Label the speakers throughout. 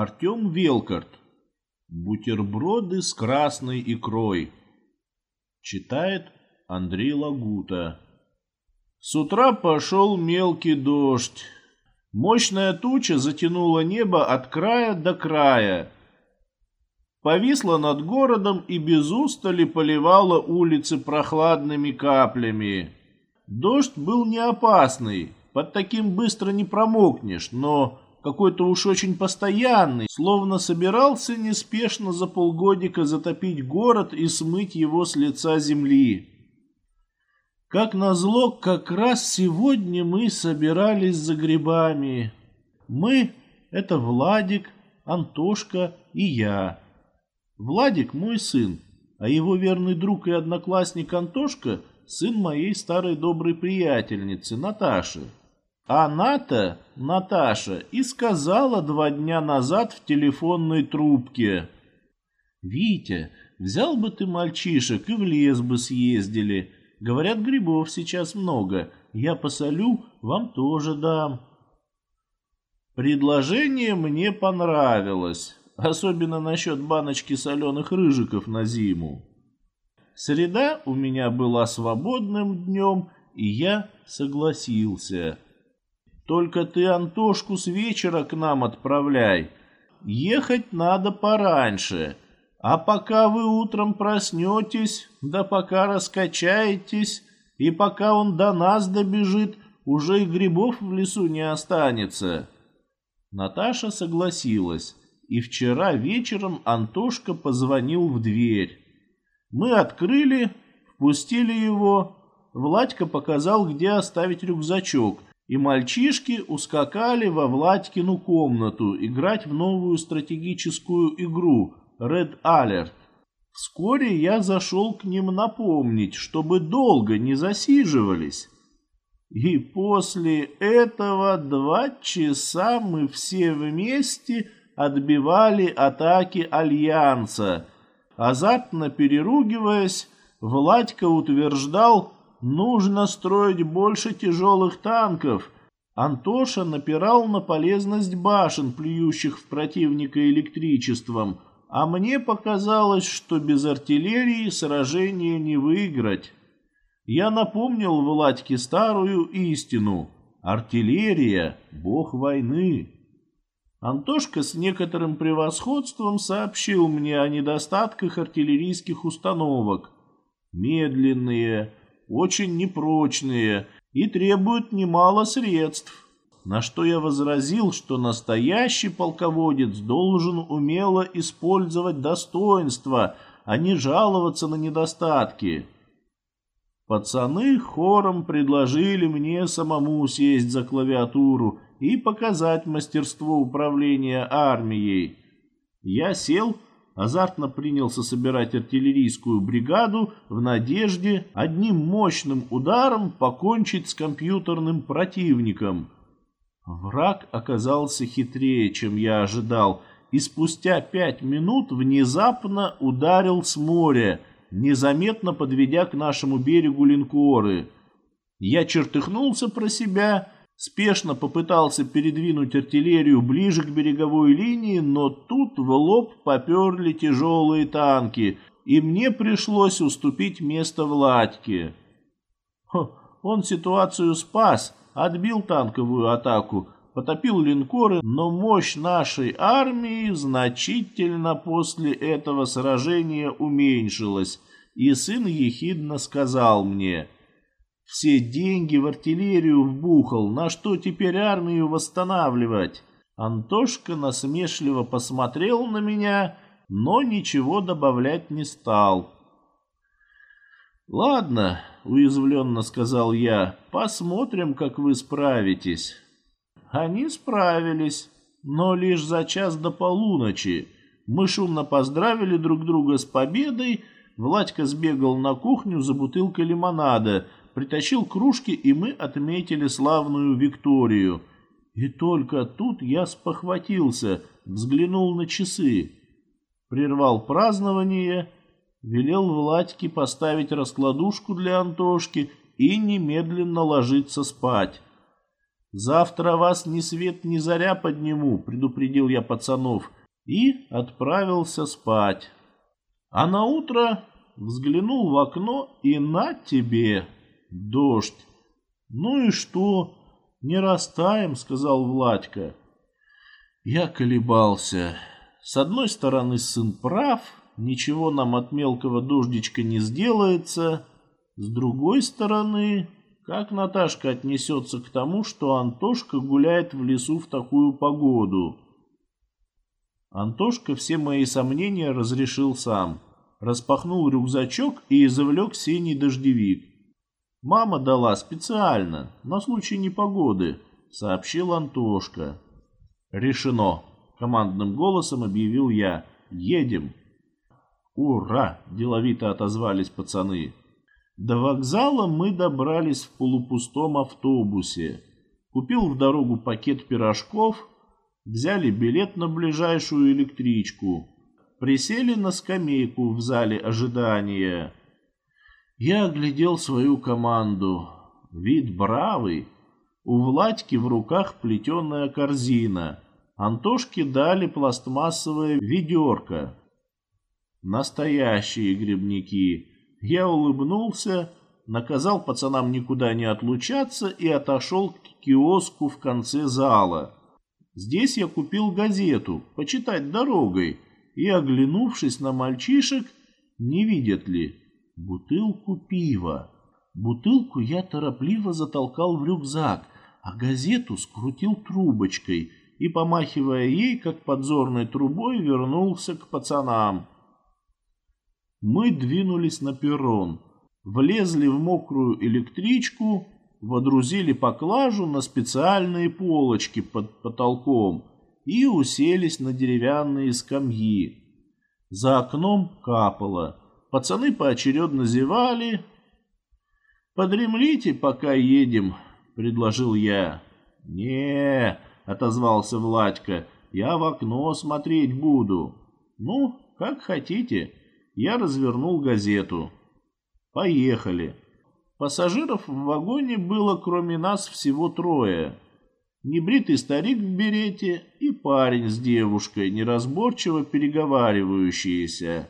Speaker 1: Артем Велкарт. Бутерброды с красной икрой. Читает Андрей Лагута. С утра пошел мелкий дождь. Мощная туча затянула небо от края до края. Повисла над городом и без устали поливала улицы прохладными каплями. Дождь был не опасный, под таким быстро не промокнешь, но какой-то уж очень постоянный, словно собирался неспешно за полгодика затопить город и смыть его с лица земли. Как назло, как раз сегодня мы собирались за грибами. Мы — это Владик, Антошка и я. Владик мой сын, а его верный друг и одноклассник Антошка — сын моей старой доброй приятельницы Наташи. Она-то, Наташа, и сказала два дня назад в телефонной трубке. «Витя, взял бы ты мальчишек и в лес бы съездили. Говорят, грибов сейчас много. Я посолю, вам тоже дам». Предложение мне понравилось, особенно насчет баночки соленых рыжиков на зиму. Среда у меня была свободным днем, и я согласился. Только ты Антошку с вечера к нам отправляй. Ехать надо пораньше. А пока вы утром проснетесь, да пока раскачаетесь, и пока он до нас добежит, уже и грибов в лесу не останется. Наташа согласилась, и вчера вечером Антошка позвонил в дверь. Мы открыли, впустили его. Владька показал, где оставить рюкзачок, и мальчишки ускакали во Владькину комнату играть в новую стратегическую игру Red Alert. Вскоре я зашел к ним напомнить, чтобы долго не засиживались. И после этого два часа мы все вместе отбивали атаки Альянса. Азартно переругиваясь, Владька утверждал, нужно строить больше тяжелых танков. Антоша напирал на полезность башен, плюющих в противника электричеством, а мне показалось, что без артиллерии сражение не выиграть. Я напомнил Владьке старую истину. Артиллерия — бог войны. Антошка с некоторым превосходством сообщил мне о недостатках артиллерийских установок. Медленные, очень непрочные и требуют немало средств. На что я возразил, что настоящий полководец должен умело использовать достоинства, а не жаловаться на недостатки. Пацаны хором предложили мне самому сесть за клавиатуру и показать мастерство управления армией. Я сел азартно принялся собирать артиллерийскую бригаду в надежде одним мощным ударом покончить с компьютерным противником. Враг оказался хитрее, чем я ожидал, и спустя пять минут внезапно ударил с моря, незаметно подведя к нашему берегу линкоры. Я чертыхнулся про себя спешно попытался передвинуть артиллерию ближе к береговой линии, но тут в лоб поперли тяжелые танки, и мне пришлось уступить место Владьке. Он ситуацию спас, отбил танковую атаку, потопил линкоры, но мощь нашей армии значительно после этого сражения уменьшилась, и сын ехидно сказал мне — все деньги в артиллерию вбухал, на что теперь армию восстанавливать? Антошка насмешливо посмотрел на меня, но ничего добавлять не стал. «Ладно», — уязвленно сказал я, — «посмотрим, как вы справитесь». Они справились, но лишь за час до полуночи. Мы шумно поздравили друг друга с победой, Владька сбегал на кухню за бутылкой лимонада — притащил кружки, и мы отметили славную Викторию. И только тут я спохватился, взглянул на часы. Прервал празднование, велел Владьке поставить раскладушку для Антошки и немедленно ложиться спать. Завтра вас ни свет ни заря подниму, предупредил я пацанов и отправился спать. А на утро взглянул в окно и на тебе дождь. Ну и что? Не растаем, сказал Владька. Я колебался. С одной стороны, сын прав, ничего нам от мелкого дождичка не сделается. С другой стороны, как Наташка отнесется к тому, что Антошка гуляет в лесу в такую погоду? Антошка все мои сомнения разрешил сам. Распахнул рюкзачок и извлек синий дождевик. «Мама дала специально, на случай непогоды», — сообщил Антошка. «Решено», — командным голосом объявил я. «Едем». «Ура!» – деловито отозвались пацаны. До вокзала мы добрались в полупустом автобусе. Купил в дорогу пакет пирожков, взяли билет на ближайшую электричку. Присели на скамейку в зале ожидания. Я оглядел свою команду. Вид бравый. У Владьки в руках плетеная корзина. Антошке дали пластмассовое ведерко. Настоящие грибники. Я улыбнулся, наказал пацанам никуда не отлучаться и отошел к киоску в конце зала. Здесь я купил газету, почитать дорогой, и, оглянувшись на мальчишек, не видят ли, бутылку пива. Бутылку я торопливо затолкал в рюкзак, а газету скрутил трубочкой и, помахивая ей, как подзорной трубой, вернулся к пацанам. Мы двинулись на перрон, влезли в мокрую электричку, водрузили поклажу на специальные полочки под потолком и уселись на деревянные скамьи. За окном капало. Пацаны поочередно зевали. «Подремлите, пока едем», — предложил я. не отозвался Владька, — «я в окно смотреть буду». «Ну, как хотите» я развернул газету. Поехали. Пассажиров в вагоне было кроме нас всего трое. Небритый старик в берете и парень с девушкой, неразборчиво переговаривающиеся.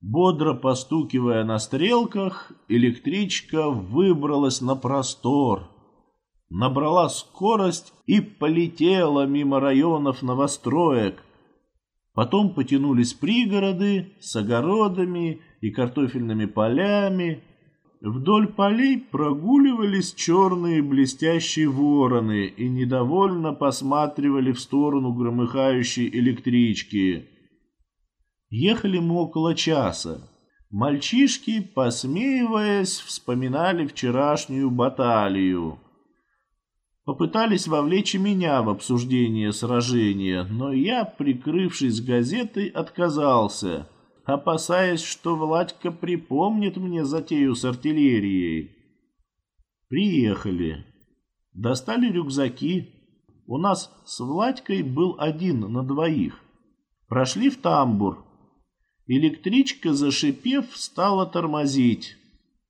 Speaker 1: Бодро постукивая на стрелках, электричка выбралась на простор, набрала скорость и полетела мимо районов новостроек, Потом потянулись пригороды с огородами и картофельными полями. Вдоль полей прогуливались черные блестящие вороны и недовольно посматривали в сторону громыхающей электрички. Ехали мы около часа. Мальчишки, посмеиваясь, вспоминали вчерашнюю баталию. Попытались вовлечь меня в обсуждение сражения, но я, прикрывшись газетой, отказался, опасаясь, что Владька припомнит мне затею с артиллерией. Приехали. Достали рюкзаки. У нас с Владькой был один на двоих. Прошли в тамбур. Электричка, зашипев, стала тормозить.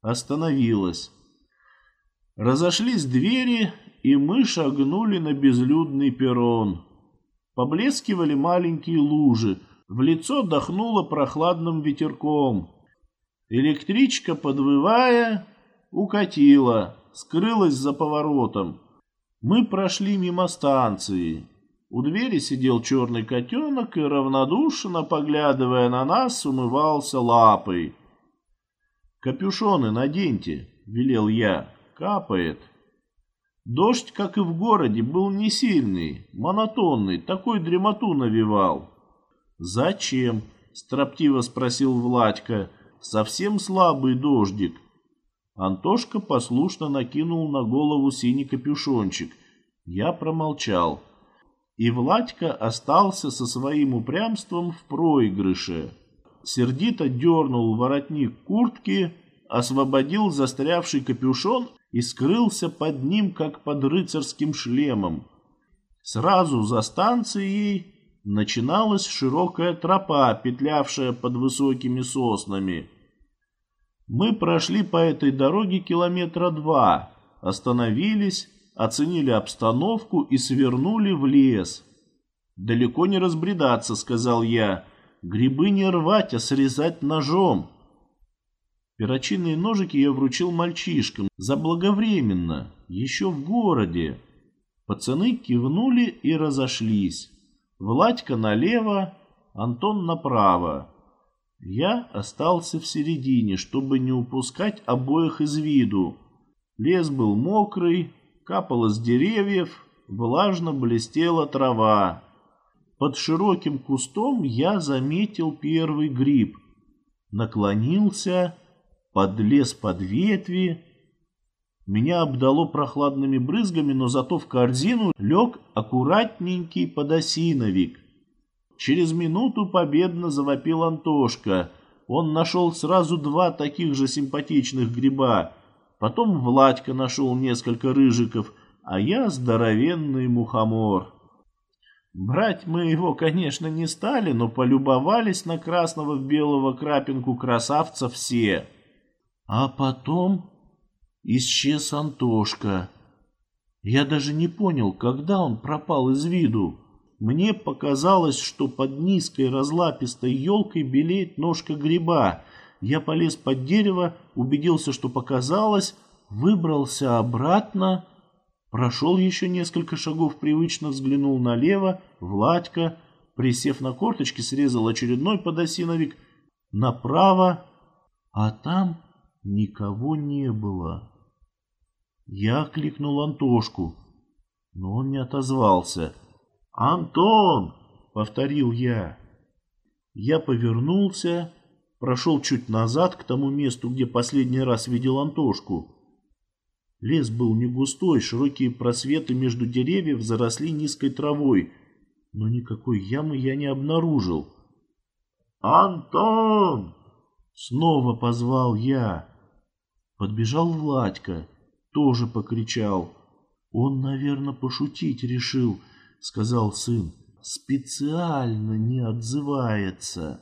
Speaker 1: Остановилась. Разошлись двери, и мы шагнули на безлюдный перрон. Поблескивали маленькие лужи, в лицо дохнуло прохладным ветерком. Электричка, подвывая, укатила, скрылась за поворотом. Мы прошли мимо станции. У двери сидел черный котенок и, равнодушно поглядывая на нас, умывался лапой. «Капюшоны наденьте», — велел я, — «капает». Дождь, как и в городе, был не сильный, монотонный, такой дремоту навевал. «Зачем?» – строптиво спросил Владька. «Совсем слабый дождик». Антошка послушно накинул на голову синий капюшончик. Я промолчал. И Владька остался со своим упрямством в проигрыше. Сердито дернул воротник куртки, освободил застрявший капюшон и скрылся под ним, как под рыцарским шлемом. Сразу за станцией начиналась широкая тропа, петлявшая под высокими соснами. Мы прошли по этой дороге километра два, остановились, оценили обстановку и свернули в лес. «Далеко не разбредаться», — сказал я. «Грибы не рвать, а срезать ножом». Перочинные ножики я вручил мальчишкам заблаговременно, еще в городе. Пацаны кивнули и разошлись. Владька налево, Антон направо. Я остался в середине, чтобы не упускать обоих из виду. Лес был мокрый, капало с деревьев, влажно блестела трава. Под широким кустом я заметил первый гриб. Наклонился, подлез под ветви. Меня обдало прохладными брызгами, но зато в корзину лег аккуратненький подосиновик. Через минуту победно завопил Антошка. Он нашел сразу два таких же симпатичных гриба. Потом Владька нашел несколько рыжиков, а я здоровенный мухомор. Брать мы его, конечно, не стали, но полюбовались на красного в белого крапинку красавца все. А потом исчез Антошка. Я даже не понял, когда он пропал из виду. Мне показалось, что под низкой разлапистой елкой белеет ножка гриба. Я полез под дерево, убедился, что показалось, выбрался обратно, прошел еще несколько шагов, привычно взглянул налево, Владька, присев на корточки, срезал очередной подосиновик, направо, а там никого не было. Я кликнул Антошку, но он не отозвался. «Антон!» — повторил я. Я повернулся, прошел чуть назад к тому месту, где последний раз видел Антошку. Лес был не густой, широкие просветы между деревьев заросли низкой травой, но никакой ямы я не обнаружил. «Антон!» — снова позвал я. Подбежал Владька, тоже покричал. Он, наверное, пошутить решил —— сказал сын, — специально не отзывается.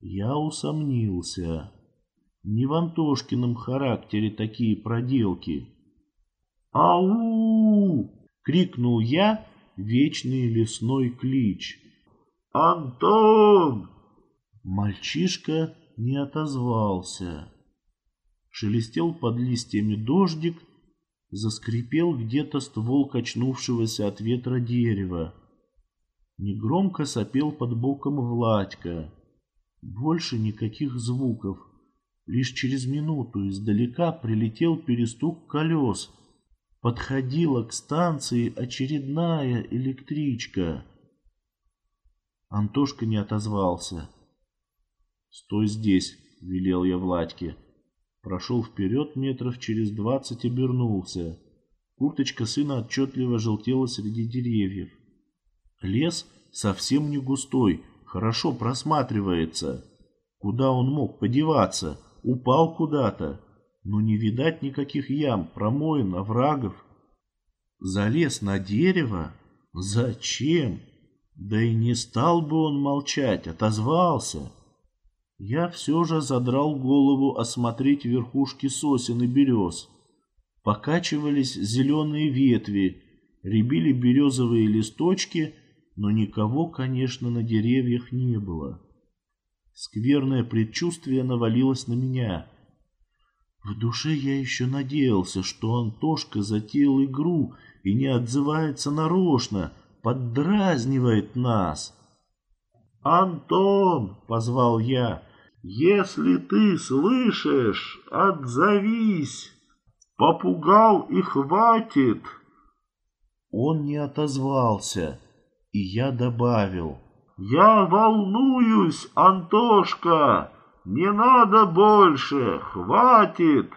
Speaker 1: Я усомнился. Не в Антошкином характере такие проделки. «Ау!» — крикнул я вечный лесной клич. «Антон!» Мальчишка не отозвался. Шелестел под листьями дождик, Заскрипел где-то ствол качнувшегося от ветра дерева. Негромко сопел под боком Владька. Больше никаких звуков. Лишь через минуту издалека прилетел перестук колес. Подходила к станции очередная электричка. Антошка не отозвался. «Стой здесь», — велел я Владьке. Прошел вперед метров через двадцать, обернулся. Курточка сына отчетливо желтела среди деревьев. Лес совсем не густой, хорошо просматривается. Куда он мог подеваться? Упал куда-то. Но не видать никаких ям, промоин, оврагов. Залез на дерево? Зачем? Да и не стал бы он молчать, отозвался. Я все же задрал голову осмотреть верхушки сосен и берез. Покачивались зеленые ветви, рябили березовые листочки, но никого, конечно, на деревьях не было. Скверное предчувствие навалилось на меня. В душе я еще надеялся, что Антошка затеял игру и не отзывается нарочно, поддразнивает нас. «Антон!» — позвал я. Если ты слышишь, отзовись. Попугал и хватит. Он не отозвался, и я добавил. Я волнуюсь, Антошка. Не надо больше, хватит.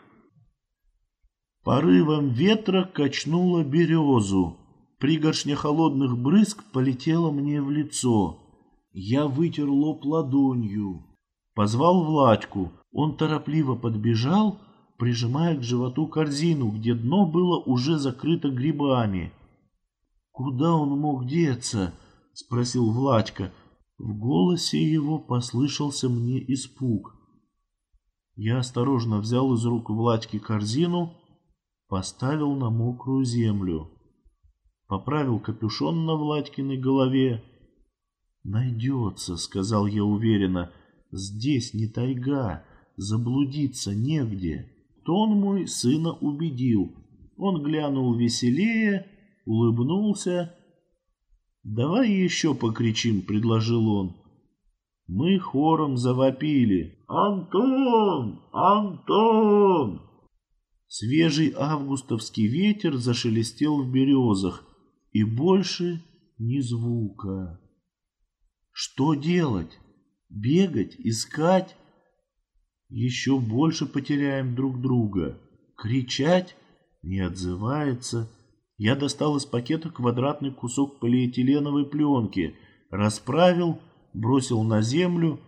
Speaker 1: Порывом ветра качнуло березу. Пригоршня холодных брызг полетела мне в лицо. Я вытер лоб ладонью. Позвал Владьку. Он торопливо подбежал, прижимая к животу корзину, где дно было уже закрыто грибами. «Куда он мог деться?» — спросил Владька. В голосе его послышался мне испуг. Я осторожно взял из рук Владьки корзину, поставил на мокрую землю. Поправил капюшон на Владькиной голове. «Найдется», — сказал я уверенно, — «здесь не тайга, заблудиться негде». Тон мой сына убедил. Он глянул веселее, улыбнулся. «Давай еще покричим», — предложил он. Мы хором завопили. «Антон! Антон!» Свежий августовский ветер зашелестел в березах, и больше ни звука. Что делать? Бегать? Искать? Еще больше потеряем друг друга. Кричать? Не отзывается. Я достал из пакета квадратный кусок полиэтиленовой пленки, расправил — бросил на землю.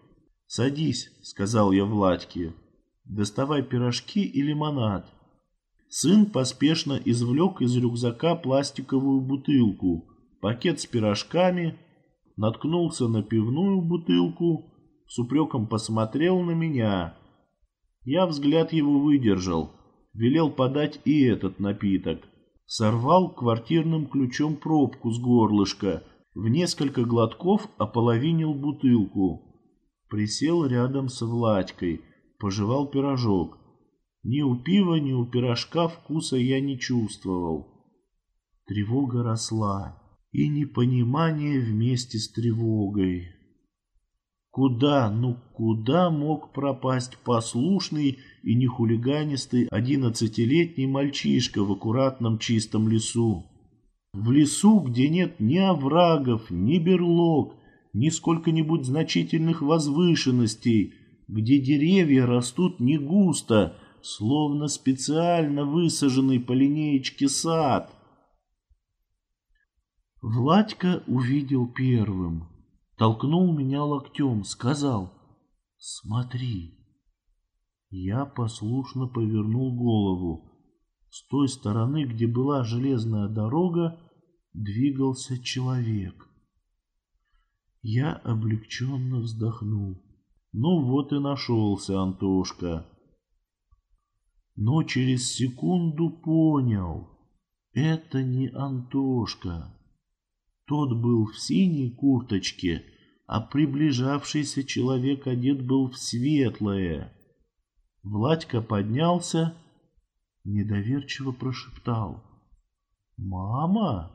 Speaker 1: «Садись», — сказал я Владьке. «Доставай пирожки и лимонад». Сын поспешно извлек из рюкзака пластиковую бутылку, пакет с пирожками, наткнулся на пивную бутылку, с упреком посмотрел на меня. Я взгляд его выдержал, велел подать и этот напиток. Сорвал квартирным ключом пробку с горлышка — в несколько глотков ополовинил бутылку. Присел рядом с Владькой, пожевал пирожок. Ни у пива, ни у пирожка вкуса я не чувствовал. Тревога росла, и непонимание вместе с тревогой. Куда, ну куда мог пропасть послушный и нехулиганистый одиннадцатилетний мальчишка в аккуратном чистом лесу? В лесу, где нет ни оврагов, ни берлог, ни сколько-нибудь значительных возвышенностей, где деревья растут не густо, словно специально высаженный по линеечке сад. Владька увидел первым, толкнул меня локтем, сказал «Смотри». Я послушно повернул голову. С той стороны, где была железная дорога, двигался человек. Я облегченно вздохнул. Ну вот и нашелся Антошка. Но через секунду понял, это не Антошка. Тот был в синей курточке, а приближавшийся человек одет был в светлое. Владька поднялся, недоверчиво прошептал. «Мама!»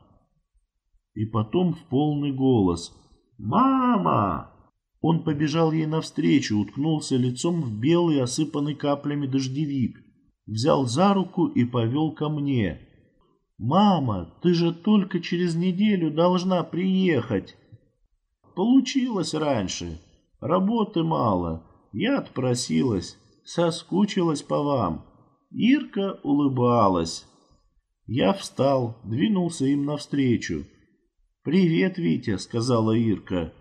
Speaker 1: и потом в полный голос «Мама!». Он побежал ей навстречу, уткнулся лицом в белый, осыпанный каплями дождевик, взял за руку и повел ко мне. «Мама, ты же только через неделю должна приехать!» «Получилось раньше. Работы мало. Я отпросилась, соскучилась по вам». Ирка улыбалась. Я встал, двинулся им навстречу. «Привет, Витя», — сказала Ирка.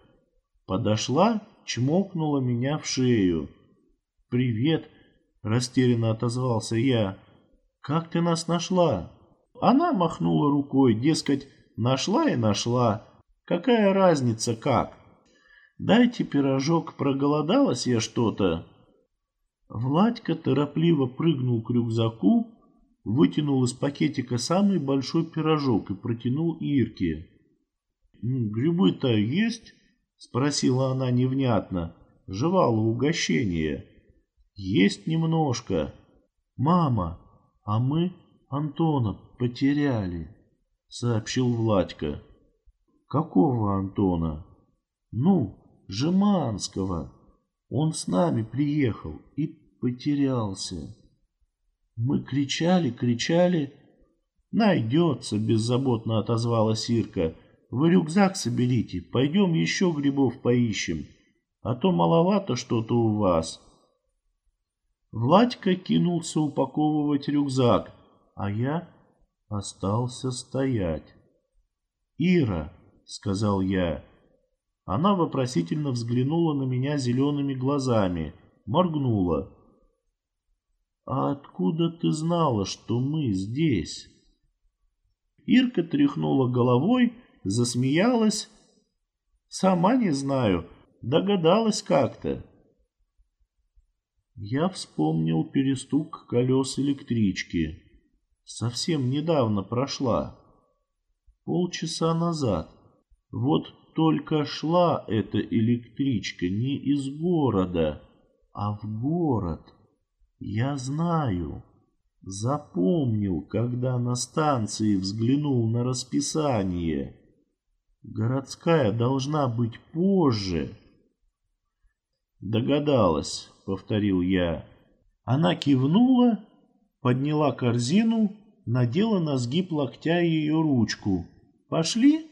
Speaker 1: Подошла, чмокнула меня в шею. «Привет», — растерянно отозвался я. «Как ты нас нашла?» Она махнула рукой, дескать, нашла и нашла. Какая разница как? Дайте пирожок, проголодалась я что-то. Владька торопливо прыгнул к рюкзаку, вытянул из пакетика самый большой пирожок и протянул Ирке. «Грибы-то есть?» — спросила она невнятно. Жевала угощение. «Есть немножко. Мама, а мы Антона потеряли», — сообщил Владька. «Какого Антона?» «Ну, Жеманского. Он с нами приехал и потерялся. Мы кричали, кричали. «Найдется», — беззаботно отозвалась Ирка. Вы рюкзак соберите, пойдем еще грибов поищем, а то маловато что-то у вас. Владька кинулся упаковывать рюкзак, а я остался стоять. «Ира», — сказал я. Она вопросительно взглянула на меня зелеными глазами, моргнула. «А откуда ты знала, что мы здесь?» Ирка тряхнула головой засмеялась. Сама не знаю, догадалась как-то. Я вспомнил перестук колес электрички. Совсем недавно прошла. Полчаса назад. Вот только шла эта электричка не из города, а в город. Я знаю. Запомнил, когда на станции взглянул на расписание. Городская должна быть позже. Догадалась, повторил я. Она кивнула, подняла корзину, надела на сгиб локтя ее ручку. Пошли?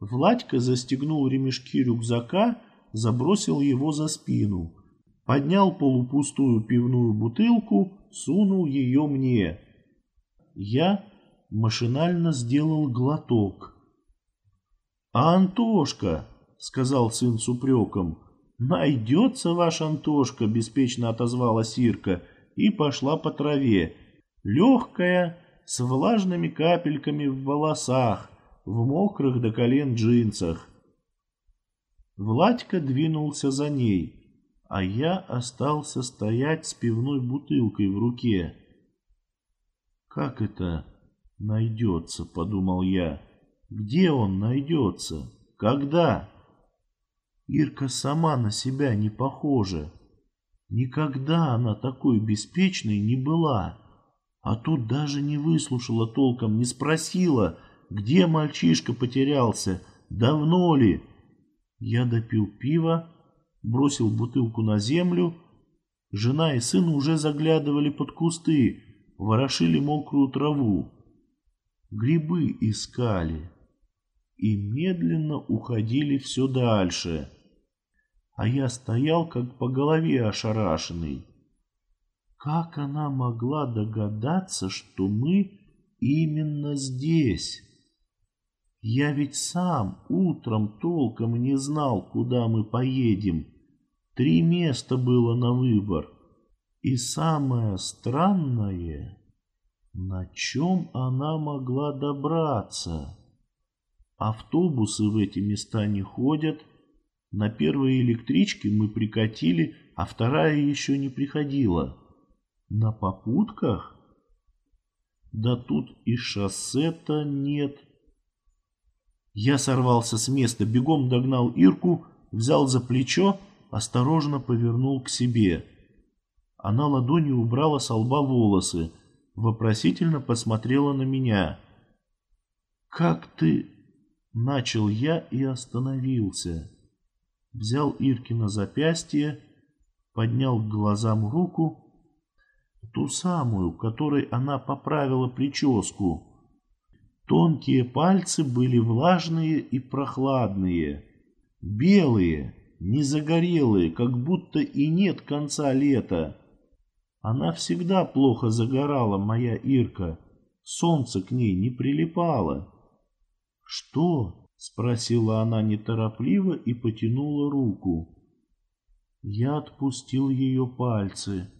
Speaker 1: Владька застегнул ремешки рюкзака, забросил его за спину. Поднял полупустую пивную бутылку, сунул ее мне. Я машинально сделал глоток. «А Антошка?» — сказал сын с упреком. «Найдется ваш Антошка», — беспечно отозвалась Ирка и пошла по траве. Легкая, с влажными капельками в волосах, в мокрых до колен джинсах. Владька двинулся за ней а я остался стоять с пивной бутылкой в руке. «Как это найдется?» — подумал я. «Где он найдется? Когда?» Ирка сама на себя не похожа. Никогда она такой беспечной не была. А тут даже не выслушала толком, не спросила, где мальчишка потерялся, давно ли. Я допил пиво, бросил бутылку на землю. Жена и сын уже заглядывали под кусты, ворошили мокрую траву. Грибы искали и медленно уходили все дальше. А я стоял как по голове ошарашенный. Как она могла догадаться, что мы именно здесь? Я ведь сам утром толком не знал, куда мы поедем. Три места было на выбор. И самое странное, на чем она могла добраться? Автобусы в эти места не ходят. На первой электричке мы прикатили, а вторая еще не приходила. На попутках? Да тут и шоссе-то нет. Я сорвался с места, бегом догнал Ирку, взял за плечо, осторожно повернул к себе. Она ладонью убрала с лба волосы, вопросительно посмотрела на меня. «Как ты...» — начал я и остановился. Взял Иркина запястье, поднял к глазам руку, ту самую, которой она поправила прическу. Тонкие пальцы были влажные и прохладные, белые, не загорелые, как будто и нет конца лета. Она всегда плохо загорала, моя Ирка. Солнце к ней не прилипало. «Что?» — спросила она неторопливо и потянула руку. Я отпустил ее пальцы.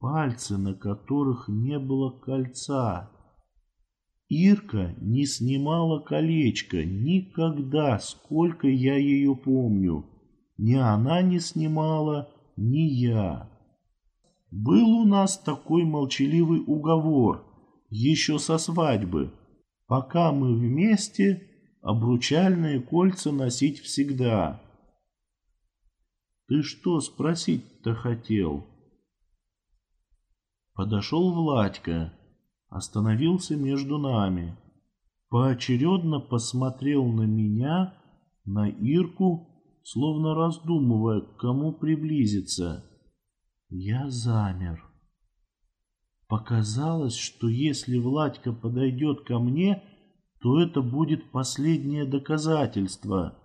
Speaker 1: Пальцы, на которых не было кольца. Ирка не снимала колечко никогда, сколько я ее помню. Ни она не снимала, ни я. Был у нас такой молчаливый уговор, еще со свадьбы. Пока мы вместе, обручальные кольца носить всегда. Ты что спросить-то хотел? Подошел Владька остановился между нами, поочередно посмотрел на меня, на Ирку, словно раздумывая, к кому приблизиться. Я замер. Показалось, что если Владька подойдет ко мне, то это будет последнее доказательство.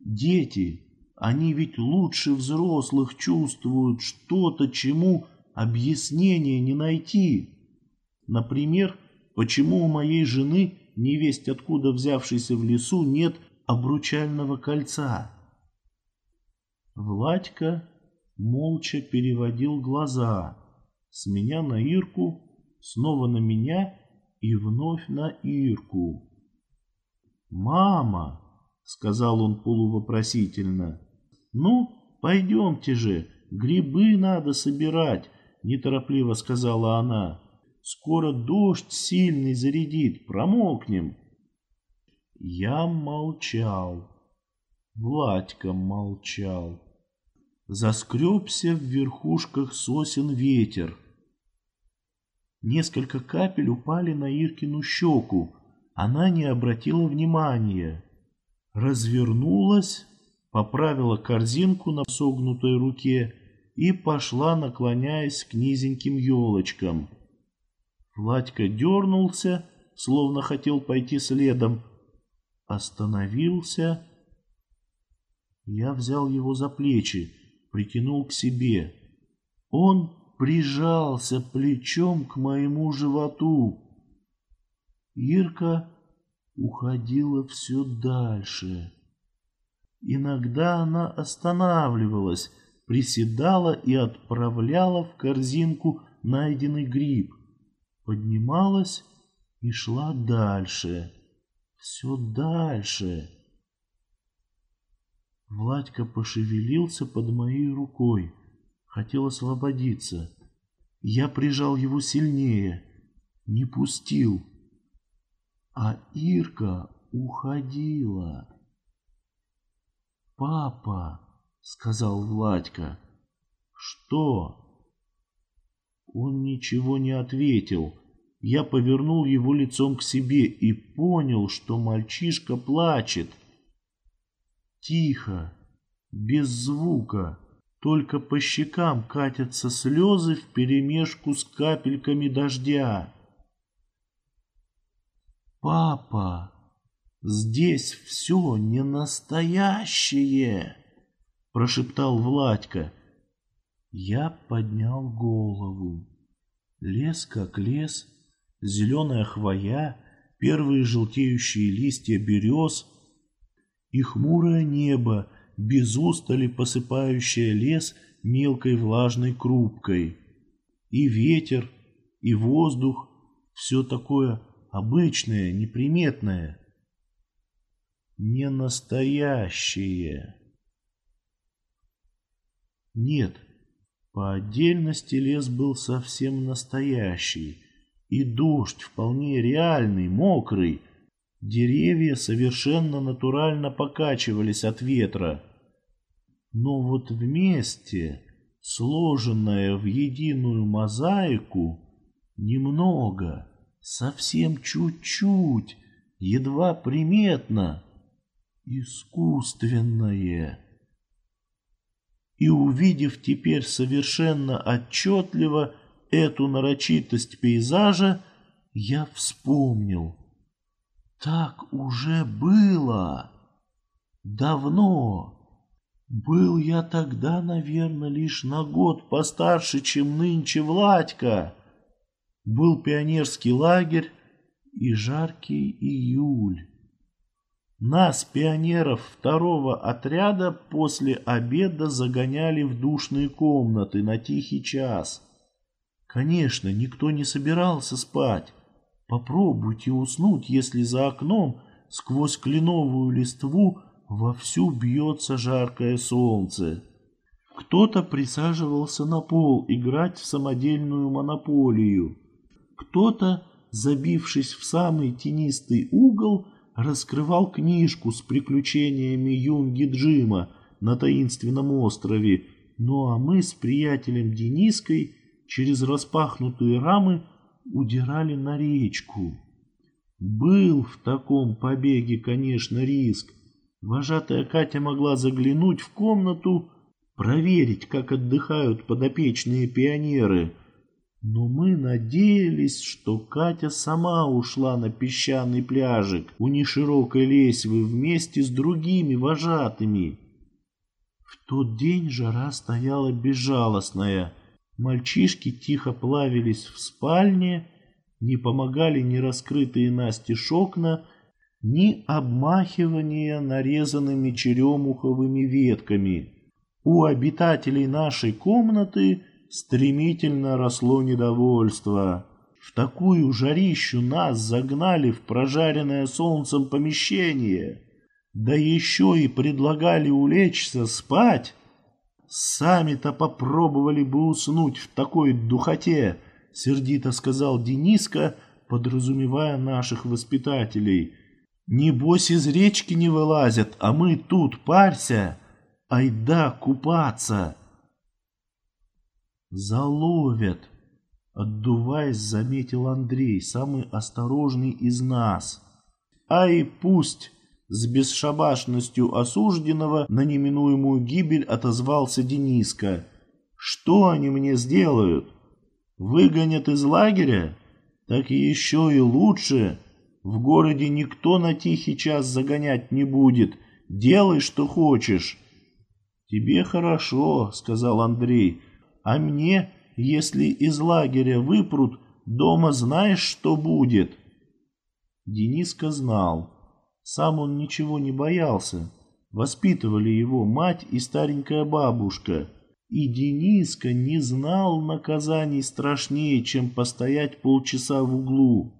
Speaker 1: Дети, они ведь лучше взрослых чувствуют что-то, чему объяснения не найти. Например, почему у моей жены, невесть откуда взявшейся в лесу, нет обручального кольца? Владька молча переводил глаза с меня на Ирку, снова на меня и вновь на Ирку. «Мама!» — сказал он полувопросительно. «Ну, пойдемте же, грибы надо собирать», — неторопливо сказала она. Скоро дождь сильный зарядит, промокнем. Я молчал. Владька молчал. Заскребся в верхушках сосен ветер. Несколько капель упали на Иркину щеку. Она не обратила внимания. Развернулась, поправила корзинку на согнутой руке и пошла, наклоняясь к низеньким елочкам. Владька дернулся, словно хотел пойти следом. Остановился. Я взял его за плечи, притянул к себе. Он прижался плечом к моему животу. Ирка уходила все дальше. Иногда она останавливалась, приседала и отправляла в корзинку найденный гриб. Поднималась и шла дальше. Все дальше. Владька пошевелился под моей рукой. Хотел освободиться. Я прижал его сильнее. Не пустил. А Ирка уходила. «Папа!» — сказал Владька. «Что?» Он ничего не ответил. Я повернул его лицом к себе и понял, что мальчишка плачет. Тихо, без звука, только по щекам катятся слезы вперемешку с капельками дождя. «Папа, здесь все не настоящее!» — прошептал Владька. Я поднял голову. Лес как лес, зеленая хвоя, первые желтеющие листья берез и хмурое небо, без устали посыпающее лес мелкой влажной крупкой. И ветер, и воздух, все такое обычное, неприметное. Не настоящее. Нет, по отдельности лес был совсем настоящий, и дождь вполне реальный, мокрый. Деревья совершенно натурально покачивались от ветра. Но вот вместе, сложенное в единую мозаику, немного, совсем чуть-чуть, едва приметно, искусственное и увидев теперь совершенно отчетливо эту нарочитость пейзажа, я вспомнил. Так уже было. Давно. Был я тогда, наверное, лишь на год постарше, чем нынче Владька. Был пионерский лагерь и жаркий июль. Нас, пионеров второго отряда, после обеда загоняли в душные комнаты на тихий час. Конечно, никто не собирался спать. Попробуйте уснуть, если за окном сквозь кленовую листву вовсю бьется жаркое солнце. Кто-то присаживался на пол играть в самодельную монополию. Кто-то, забившись в самый тенистый угол, раскрывал книжку с приключениями юнги Джима на таинственном острове, ну а мы с приятелем Дениской через распахнутые рамы удирали на речку. Был в таком побеге, конечно, риск. Вожатая Катя могла заглянуть в комнату, проверить, как отдыхают подопечные пионеры – но мы надеялись, что Катя сама ушла на песчаный пляжик у неширокой лесвы вместе с другими вожатыми. В тот день жара стояла безжалостная. Мальчишки тихо плавились в спальне, не помогали ни раскрытые настежь окна, ни обмахивание нарезанными черемуховыми ветками. У обитателей нашей комнаты стремительно росло недовольство. В такую жарищу нас загнали в прожаренное солнцем помещение, да еще и предлагали улечься спать. Сами-то попробовали бы уснуть в такой духоте, сердито сказал Дениска, подразумевая наших воспитателей. Небось из речки не вылазят, а мы тут парься. Айда купаться. Заловят, отдуваясь, заметил Андрей, самый осторожный из нас. Ай, пусть, с бесшабашностью осужденного на неминуемую гибель отозвался Дениска. Что они мне сделают? Выгонят из лагеря? Так еще и лучше. В городе никто на тихий час загонять не будет. Делай, что хочешь. Тебе хорошо, сказал Андрей. А мне, если из лагеря выпрут, дома знаешь, что будет? Дениска знал. Сам он ничего не боялся. Воспитывали его мать и старенькая бабушка. И Дениска не знал наказаний страшнее, чем постоять полчаса в углу.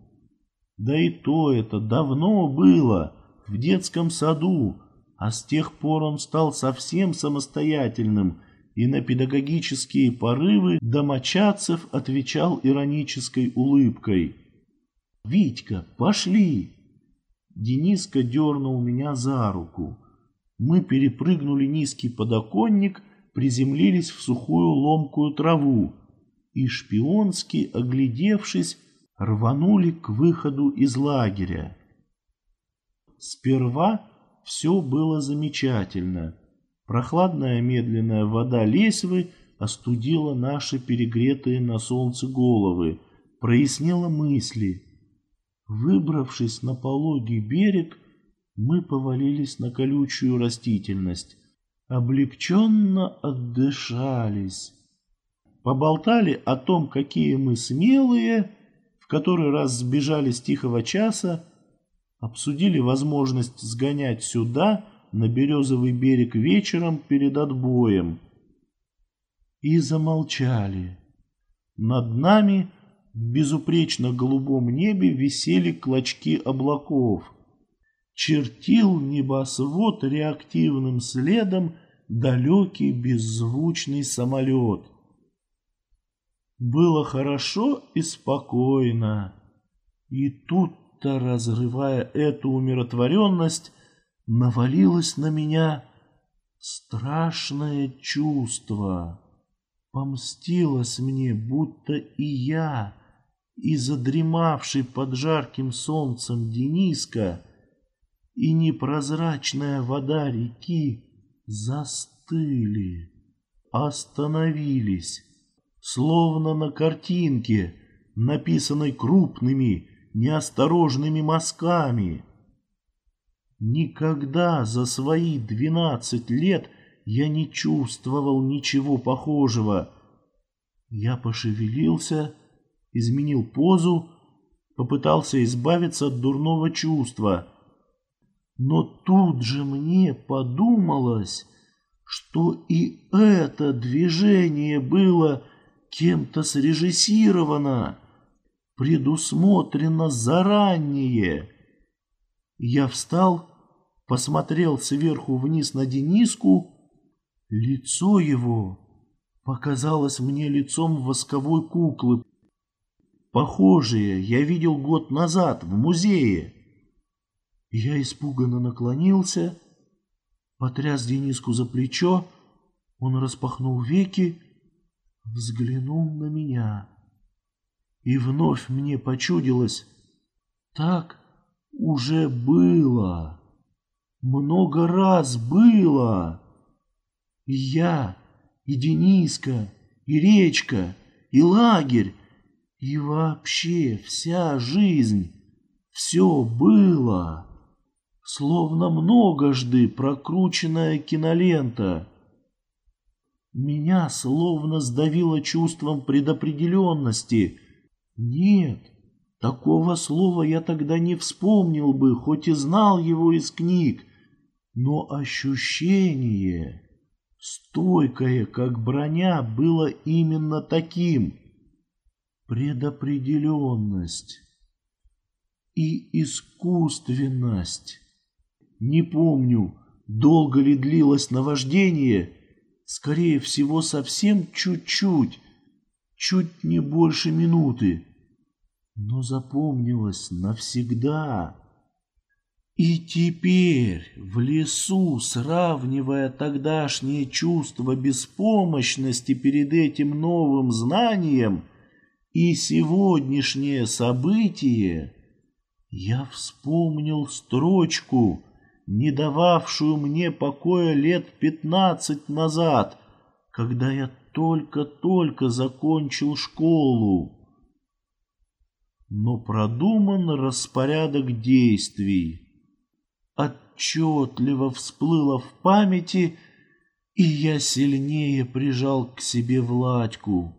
Speaker 1: Да и то это давно было, в детском саду, а с тех пор он стал совсем самостоятельным и на педагогические порывы домочадцев отвечал иронической улыбкой. «Витька, пошли!» Дениска дернул меня за руку. Мы перепрыгнули низкий подоконник приземлились в сухую ломкую траву и, шпионски оглядевшись, рванули к выходу из лагеря. Сперва все было замечательно. Прохладная медленная вода лесвы остудила наши перегретые на солнце головы, прояснила мысли. Выбравшись на пологий берег, мы повалились на колючую растительность облегченно отдышались. Поболтали о том, какие мы смелые, в который раз сбежали с тихого часа, обсудили возможность сгонять сюда, на березовый берег вечером перед отбоем. И замолчали. Над нами в безупречно голубом небе висели клочки облаков — чертил небосвод реактивным следом далекий беззвучный самолет. Было хорошо и спокойно. И тут-то, разрывая эту умиротворенность, навалилось на меня страшное чувство. Помстилось мне, будто и я, и задремавший под жарким солнцем Дениска, и непрозрачная вода реки застыли, остановились, словно на картинке, написанной крупными, неосторожными мазками. Никогда за свои двенадцать лет я не чувствовал ничего похожего. Я пошевелился, изменил позу, попытался избавиться от дурного чувства — но тут же мне подумалось, что и это движение было кем-то срежиссировано, предусмотрено заранее. Я встал, посмотрел сверху вниз на Дениску. Лицо его показалось мне лицом восковой куклы. Похожее я видел год назад в музее. Я испуганно наклонился, потряс Дениску за плечо, он распахнул веки, взглянул на меня. И вновь мне почудилось, так уже было, много раз было. И я, и Дениска, и речка, и лагерь, и вообще вся жизнь, все было словно многожды прокрученная кинолента. Меня словно сдавило чувством предопределенности. Нет, такого слова я тогда не вспомнил бы, хоть и знал его из книг. Но ощущение, стойкое, как броня, было именно таким. Предопределенность и искусственность. Не помню, долго ли длилось наваждение, скорее всего, совсем чуть-чуть. чуть не больше минуты, но запомнилось навсегда. И теперь в лесу, сравнивая тогдашнее чувство беспомощности перед этим новым знанием и сегодняшнее событие, я вспомнил строчку, не дававшую мне покоя лет пятнадцать назад, когда я только-только закончил школу. Но продуман распорядок действий отчетливо всплыло в памяти, и я сильнее прижал к себе Владьку.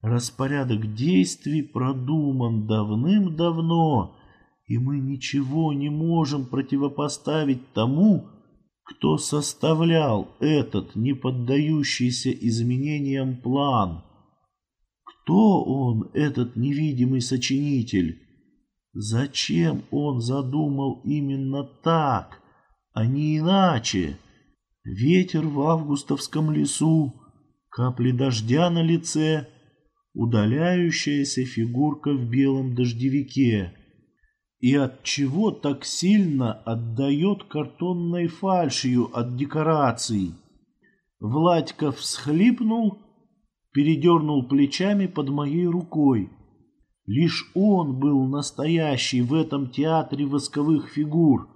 Speaker 1: Распорядок действий продуман давным-давно, и мы ничего не можем противопоставить тому, кто составлял этот не поддающийся изменениям план. Кто он, этот невидимый сочинитель? Зачем он задумал именно так, а не иначе? Ветер в августовском лесу, капли дождя на лице, удаляющаяся фигурка в белом дождевике. И от чего так сильно отдает картонной фальшью от декораций? Владька всхлипнул, передернул плечами под моей рукой. Лишь он был настоящий в этом театре восковых фигур.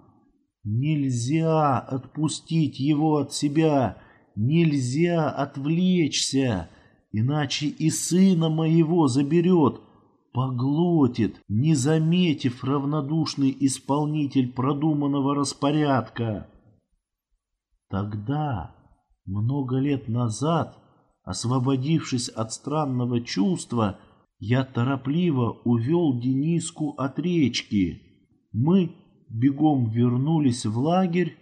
Speaker 1: Нельзя отпустить его от себя, нельзя отвлечься, иначе и сына моего заберет, поглотит, не заметив равнодушный исполнитель продуманного распорядка. Тогда, много лет назад, освободившись от странного чувства, я торопливо увел Дениску от речки. Мы бегом вернулись в лагерь,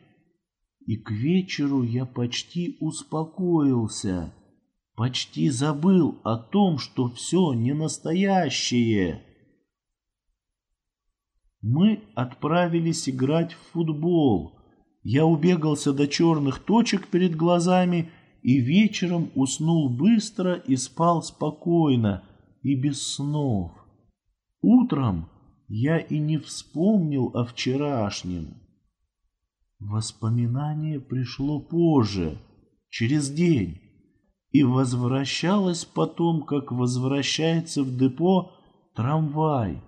Speaker 1: и к вечеру я почти успокоился, почти забыл о том, что все не настоящее. Мы отправились играть в футбол. Я убегался до черных точек перед глазами и вечером уснул быстро и спал спокойно, и без снов. Утром я и не вспомнил о вчерашнем. Воспоминание пришло позже, через день, и возвращалось потом, как возвращается в депо трамвай.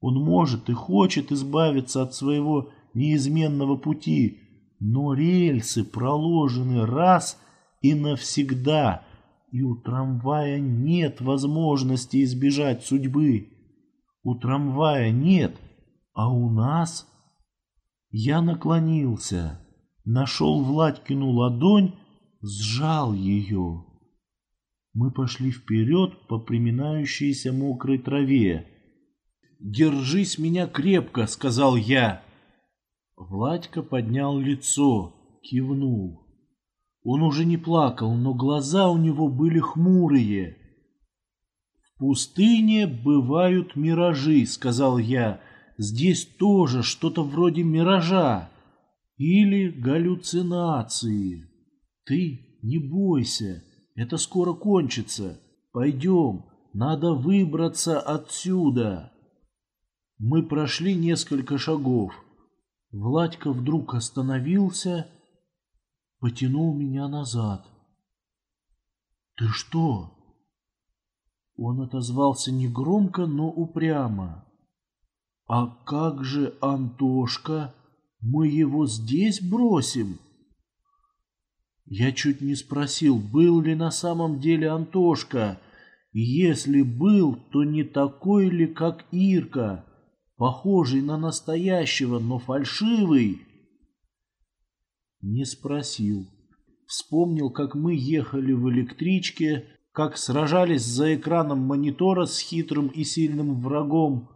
Speaker 1: Он может и хочет избавиться от своего неизменного пути, но рельсы проложены раз и навсегда – и у трамвая нет возможности избежать судьбы. У трамвая нет, а у нас... Я наклонился, нашел Владькину ладонь, сжал ее. Мы пошли вперед по приминающейся мокрой траве. «Держись меня крепко», — сказал я. Владька поднял лицо, кивнул. Он уже не плакал, но глаза у него были хмурые. «В пустыне бывают миражи», — сказал я. «Здесь тоже что-то вроде миража или галлюцинации. Ты не бойся, это скоро кончится. Пойдем, надо выбраться отсюда». Мы прошли несколько шагов. Владька вдруг остановился потянул меня назад. «Ты что?» Он отозвался негромко, но упрямо. «А как же Антошка? Мы его здесь бросим?» Я чуть не спросил, был ли на самом деле Антошка, и если был, то не такой ли, как Ирка, похожий на настоящего, но фальшивый. Не спросил. Вспомнил, как мы ехали в электричке, как сражались за экраном монитора с хитрым и сильным врагом.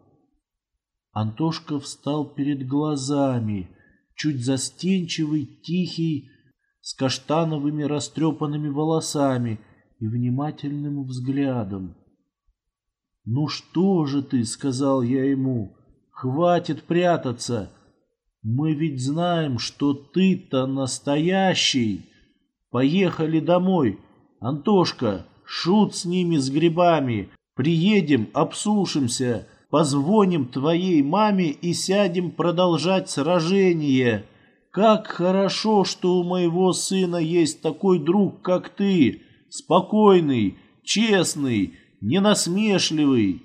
Speaker 1: Антошка встал перед глазами, чуть застенчивый, тихий, с каштановыми растрепанными волосами и внимательным взглядом. «Ну что же ты?» — сказал я ему. «Хватит прятаться!» Мы ведь знаем, что ты-то настоящий. Поехали домой. Антошка, шут с ними, с грибами. Приедем, обсушимся, позвоним твоей маме и сядем продолжать сражение. Как хорошо, что у моего сына есть такой друг, как ты, спокойный, честный, ненасмешливый.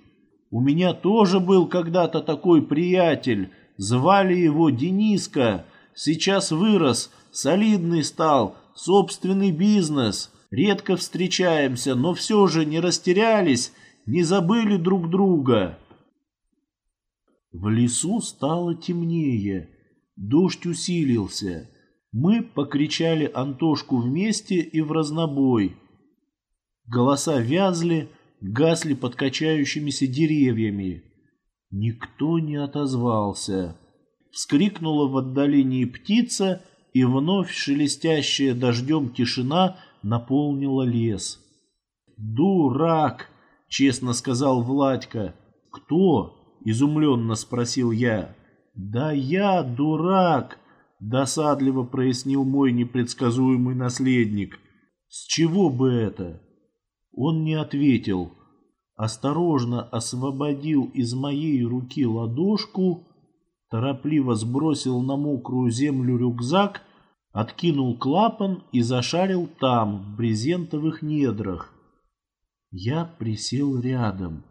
Speaker 1: У меня тоже был когда-то такой приятель, звали его Дениска, сейчас вырос, солидный стал, собственный бизнес. Редко встречаемся, но все же не растерялись, не забыли друг друга. В лесу стало темнее, дождь усилился. Мы покричали Антошку вместе и в разнобой. Голоса вязли, гасли под качающимися деревьями. Никто не отозвался. Вскрикнула в отдалении птица, и вновь шелестящая дождем тишина наполнила лес. «Дурак!» — честно сказал Владька. «Кто?» — изумленно спросил я. «Да я дурак!» — досадливо прояснил мой непредсказуемый наследник. «С чего бы это?» Он не ответил. Осторожно освободил из моей руки ладошку, торопливо сбросил на мокрую землю рюкзак, откинул клапан и зашарил там, в брезентовых недрах. Я присел рядом.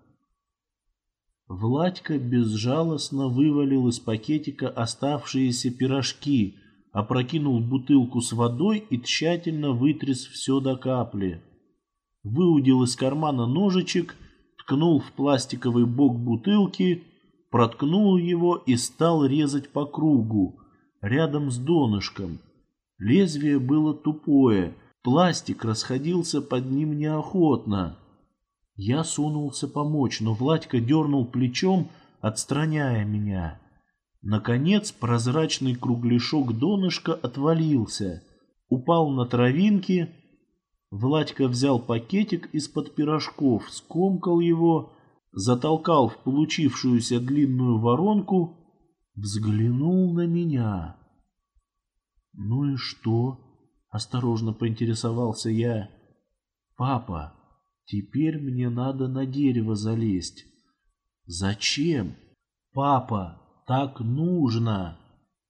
Speaker 1: Владька безжалостно вывалил из пакетика оставшиеся пирожки, опрокинул бутылку с водой и тщательно вытряс все до капли выудил из кармана ножичек, ткнул в пластиковый бок бутылки, проткнул его и стал резать по кругу, рядом с донышком. Лезвие было тупое, пластик расходился под ним неохотно. Я сунулся помочь, но Владька дернул плечом, отстраняя меня. Наконец прозрачный кругляшок донышка отвалился, упал на травинки, Владька взял пакетик из-под пирожков, скомкал его, затолкал в получившуюся длинную воронку, взглянул на меня. «Ну и что?» — осторожно поинтересовался я. «Папа, теперь мне надо на дерево залезть». «Зачем?» «Папа, так нужно!»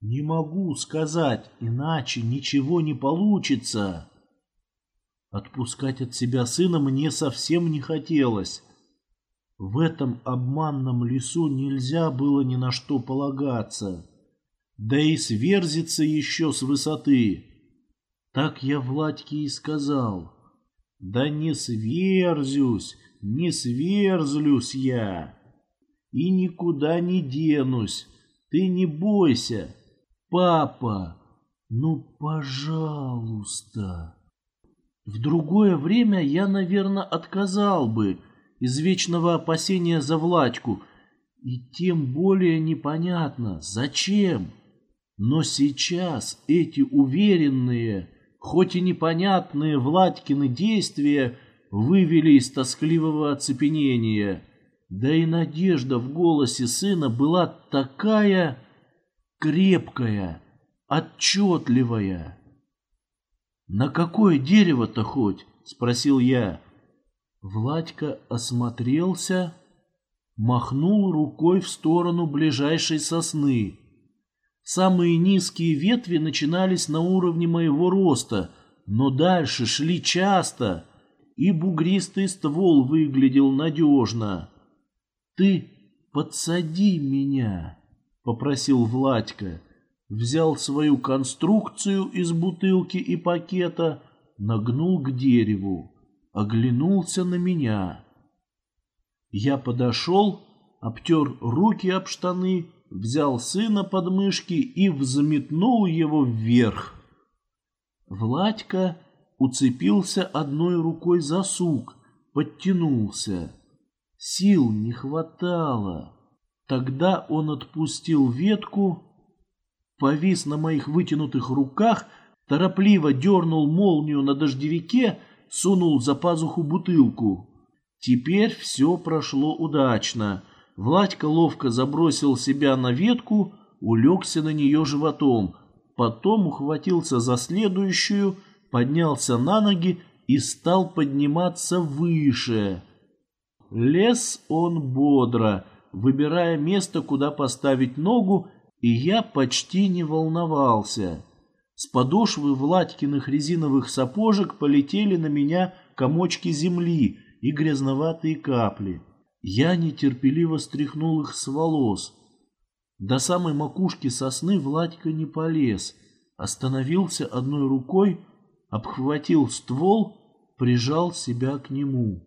Speaker 1: «Не могу сказать, иначе ничего не получится!» Отпускать от себя сына мне совсем не хотелось. В этом обманном лесу нельзя было ни на что полагаться. Да и сверзиться еще с высоты. Так я Владьке и сказал. Да не сверзюсь, не сверзлюсь я. И никуда не денусь. Ты не бойся. Папа, ну, пожалуйста. В другое время я, наверное, отказал бы из вечного опасения за Владьку, и тем более непонятно, зачем. Но сейчас эти уверенные, хоть и непонятные Владькины действия вывели из тоскливого оцепенения. Да и надежда в голосе сына была такая крепкая, отчетливая. «На какое дерево-то хоть?» — спросил я. Владька осмотрелся, махнул рукой в сторону ближайшей сосны. Самые низкие ветви начинались на уровне моего роста, но дальше шли часто, и бугристый ствол выглядел надежно. «Ты подсади меня», — попросил Владька взял свою конструкцию из бутылки и пакета, нагнул к дереву, оглянулся на меня. Я подошел, обтер руки об штаны, взял сына под мышки и взметнул его вверх. Владька уцепился одной рукой за сук, подтянулся. Сил не хватало. Тогда он отпустил ветку, повис на моих вытянутых руках, торопливо дернул молнию на дождевике, сунул за пазуху бутылку. Теперь все прошло удачно. Владька ловко забросил себя на ветку, улегся на нее животом, потом ухватился за следующую, поднялся на ноги и стал подниматься выше. Лез он бодро, выбирая место, куда поставить ногу, и я почти не волновался. С подошвы Владькиных резиновых сапожек полетели на меня комочки земли и грязноватые капли. Я нетерпеливо стряхнул их с волос. До самой макушки сосны Владька не полез. Остановился одной рукой, обхватил ствол, прижал себя к нему.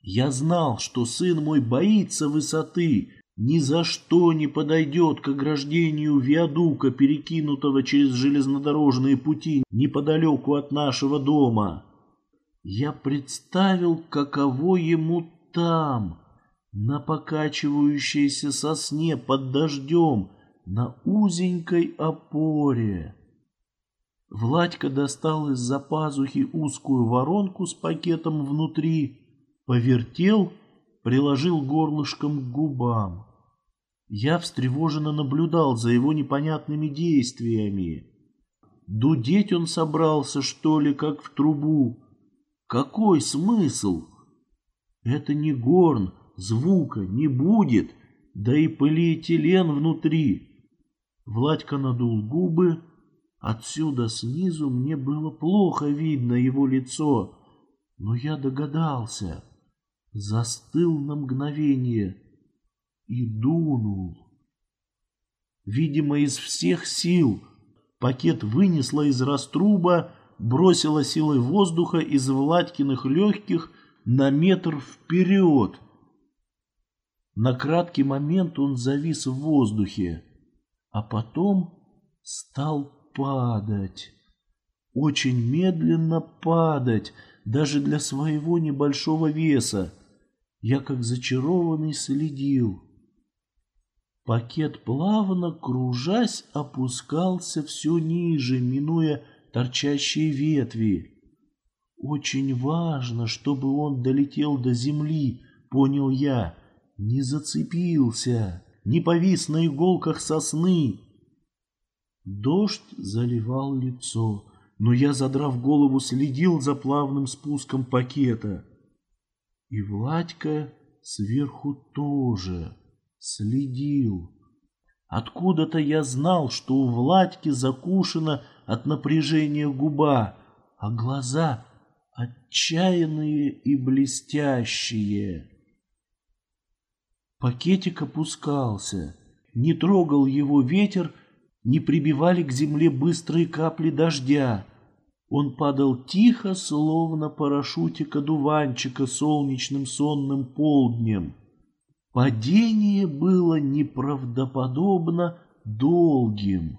Speaker 1: Я знал, что сын мой боится высоты, ни за что не подойдет к ограждению виадука, перекинутого через железнодорожные пути неподалеку от нашего дома. Я представил, каково ему там, на покачивающейся сосне под дождем, на узенькой опоре. Владька достал из-за пазухи узкую воронку с пакетом внутри, повертел, приложил горлышком к губам. Я встревоженно наблюдал за его непонятными действиями. Дудеть он собрался, что ли, как в трубу. Какой смысл? Это не горн, звука не будет, да и полиэтилен внутри. Владька надул губы. Отсюда снизу мне было плохо видно его лицо, но я догадался застыл на мгновение и дунул. Видимо, из всех сил пакет вынесла из раструба, бросила силой воздуха из Владькиных легких на метр вперед. На краткий момент он завис в воздухе, а потом стал падать. Очень медленно падать, даже для своего небольшого веса. Я как зачарованный следил. Пакет плавно, кружась, опускался все ниже, минуя торчащие ветви. Очень важно, чтобы он долетел до земли, понял я, не зацепился, не повис на иголках сосны. Дождь заливал лицо, но я, задрав голову, следил за плавным спуском пакета. И Владька сверху тоже следил. Откуда-то я знал, что у Владьки закушена от напряжения губа, а глаза отчаянные и блестящие. Пакетик опускался, не трогал его ветер, не прибивали к земле быстрые капли дождя. Он падал тихо, словно парашютик одуванчика солнечным сонным полднем. Падение было неправдоподобно долгим,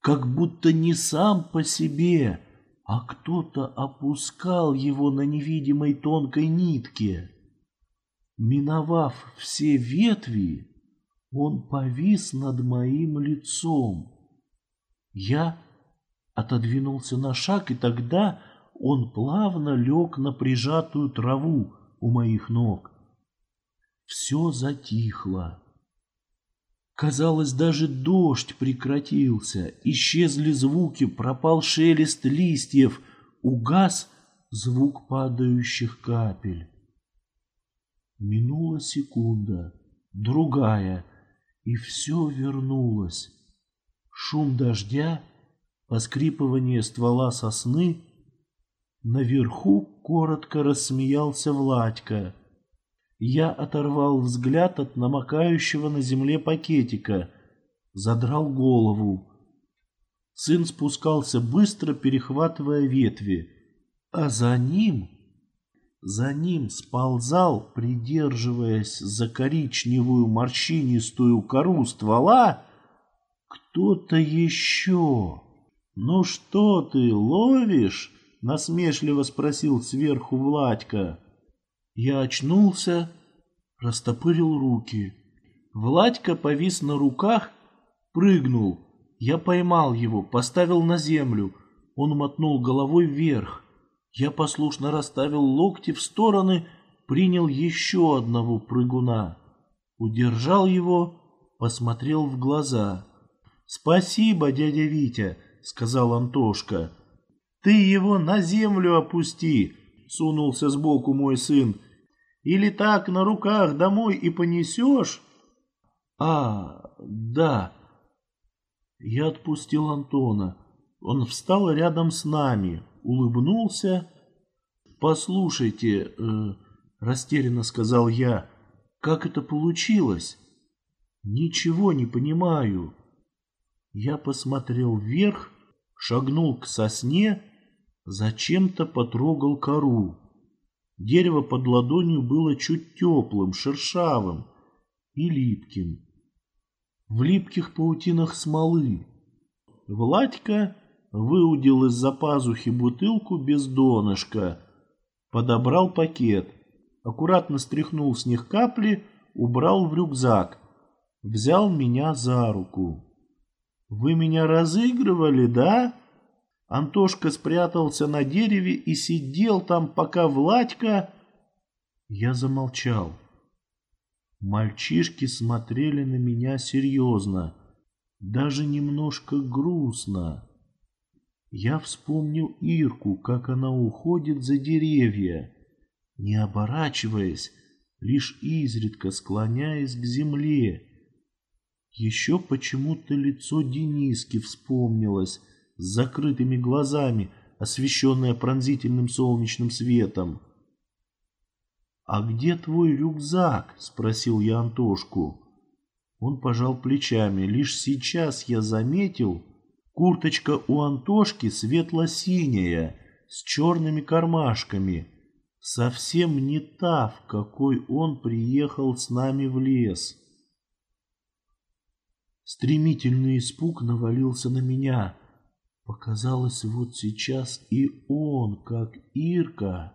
Speaker 1: как будто не сам по себе, а кто-то опускал его на невидимой тонкой нитке. Миновав все ветви, он повис над моим лицом. Я отодвинулся на шаг, и тогда он плавно лег на прижатую траву у моих ног. Все затихло. Казалось, даже дождь прекратился, исчезли звуки, пропал шелест листьев, угас звук падающих капель. Минула секунда, другая, и все вернулось. Шум дождя поскрипывание ствола сосны, наверху коротко рассмеялся Владька. Я оторвал взгляд от намокающего на земле пакетика, задрал голову. Сын спускался быстро, перехватывая ветви, а за ним, за ним сползал, придерживаясь за коричневую морщинистую кору ствола, кто-то еще. «Ну что ты, ловишь?» — насмешливо спросил сверху Владька. Я очнулся, растопырил руки. Владька повис на руках, прыгнул. Я поймал его, поставил на землю. Он мотнул головой вверх. Я послушно расставил локти в стороны, принял еще одного прыгуна. Удержал его, посмотрел в глаза. «Спасибо, дядя Витя!» — сказал Антошка. Ты его на землю опусти, сунулся сбоку мой сын. Или так на руках домой и понесешь? А, да. Я отпустил Антона. Он встал рядом с нами, улыбнулся. «Послушайте», э, — растерянно сказал я, — «как это получилось?» «Ничего не понимаю». Я посмотрел вверх, шагнул к сосне, зачем-то потрогал кору. Дерево под ладонью было чуть теплым, шершавым и липким. В липких паутинах смолы. Владька выудил из-за пазухи бутылку без донышка, подобрал пакет, аккуратно стряхнул с них капли, убрал в рюкзак, взял меня за руку. «Вы меня разыгрывали, да?» Антошка спрятался на дереве и сидел там, пока Владька... Я замолчал. Мальчишки смотрели на меня серьезно, даже немножко грустно. Я вспомнил Ирку, как она уходит за деревья, не оборачиваясь, лишь изредка склоняясь к земле. Еще почему-то лицо Дениски вспомнилось, с закрытыми глазами, освещенная пронзительным солнечным светом. «А где твой рюкзак?» — спросил я Антошку. Он пожал плечами. Лишь сейчас я заметил, курточка у Антошки светло-синяя, с черными кармашками. Совсем не та, в какой он приехал с нами в лес. Стремительный испуг навалился на меня. Показалось, вот сейчас и он, как Ирка,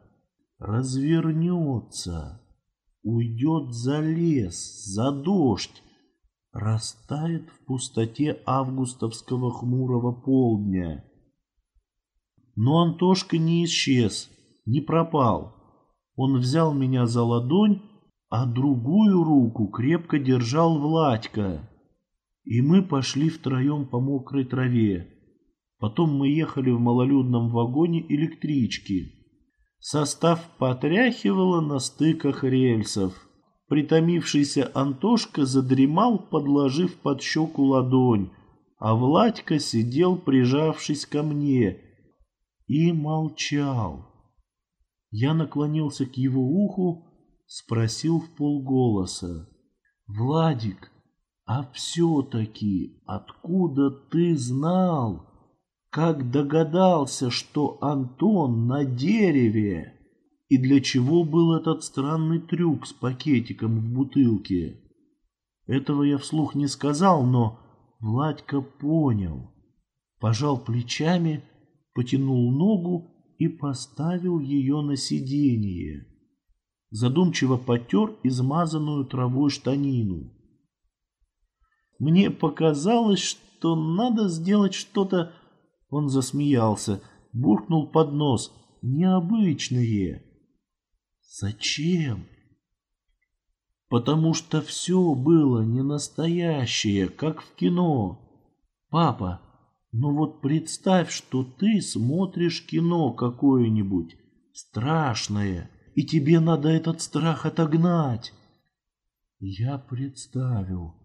Speaker 1: развернется, уйдет за лес, за дождь, растает в пустоте августовского хмурого полдня. Но Антошка не исчез, не пропал. Он взял меня за ладонь, а другую руку крепко держал Владька. И мы пошли втроем по мокрой траве. Потом мы ехали в малолюдном вагоне электрички. Состав потряхивало на стыках рельсов. Притомившийся Антошка задремал, подложив под щеку ладонь, а Владька сидел, прижавшись ко мне, и молчал. Я наклонился к его уху, спросил в полголоса. «Владик, а все-таки откуда ты знал?» Как догадался, что Антон на дереве? И для чего был этот странный трюк с пакетиком в бутылке? Этого я вслух не сказал, но Владька понял. Пожал плечами, потянул ногу и поставил ее на сиденье. Задумчиво потер измазанную травой штанину. Мне показалось, что надо сделать что-то он засмеялся, буркнул под нос. Необычные. Зачем? Потому что все было не настоящее, как в кино. Папа, ну вот представь, что ты смотришь кино какое-нибудь страшное, и тебе надо этот страх отогнать. Я представил,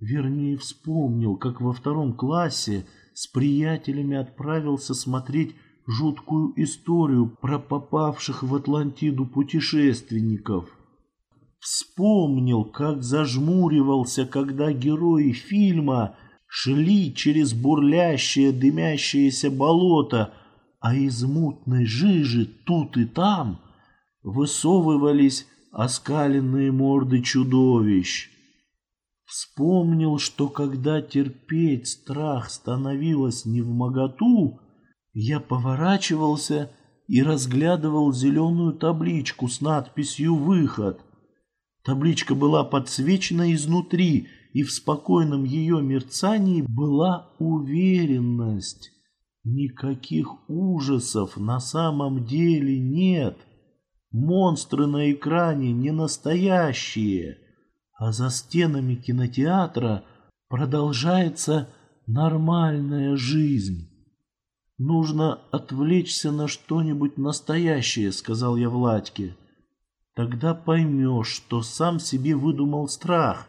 Speaker 1: вернее вспомнил, как во втором классе с приятелями отправился смотреть жуткую историю про попавших в Атлантиду путешественников. Вспомнил, как зажмуривался, когда герои фильма шли через бурлящее дымящееся болото, а из мутной жижи тут и там высовывались оскаленные морды чудовищ. Вспомнил, что когда терпеть страх становилось не в моготу, я поворачивался и разглядывал зеленую табличку с надписью «Выход». Табличка была подсвечена изнутри, и в спокойном ее мерцании была уверенность. Никаких ужасов на самом деле нет. Монстры на экране не настоящие а за стенами кинотеатра продолжается нормальная жизнь. «Нужно отвлечься на что-нибудь настоящее», — сказал я Владьке. «Тогда поймешь, что сам себе выдумал страх».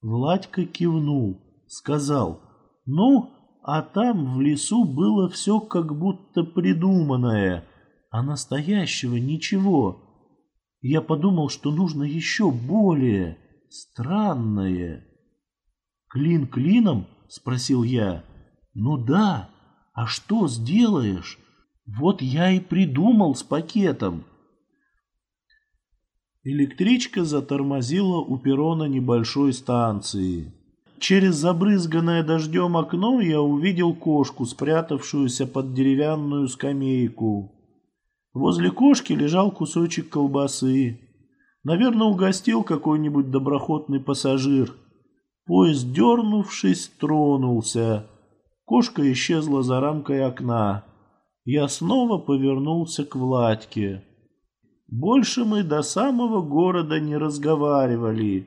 Speaker 1: Владька кивнул, сказал, «Ну, а там в лесу было все как будто придуманное, а настоящего ничего. Я подумал, что нужно еще более странное». «Клин клином?» — спросил я. «Ну да». А что сделаешь? Вот я и придумал с пакетом. Электричка затормозила у перрона небольшой станции. Через забрызганное дождем окно я увидел кошку, спрятавшуюся под деревянную скамейку. Возле кошки лежал кусочек колбасы. Наверное, угостил какой-нибудь доброхотный пассажир. Поезд, дернувшись, тронулся. Кошка исчезла за рамкой окна. Я снова повернулся к Владьке. Больше мы до самого города не разговаривали.